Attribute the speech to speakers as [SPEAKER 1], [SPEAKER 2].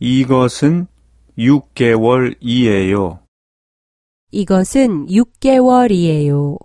[SPEAKER 1] 이것은 6개월이에요.
[SPEAKER 2] 이것은 6개월이에요.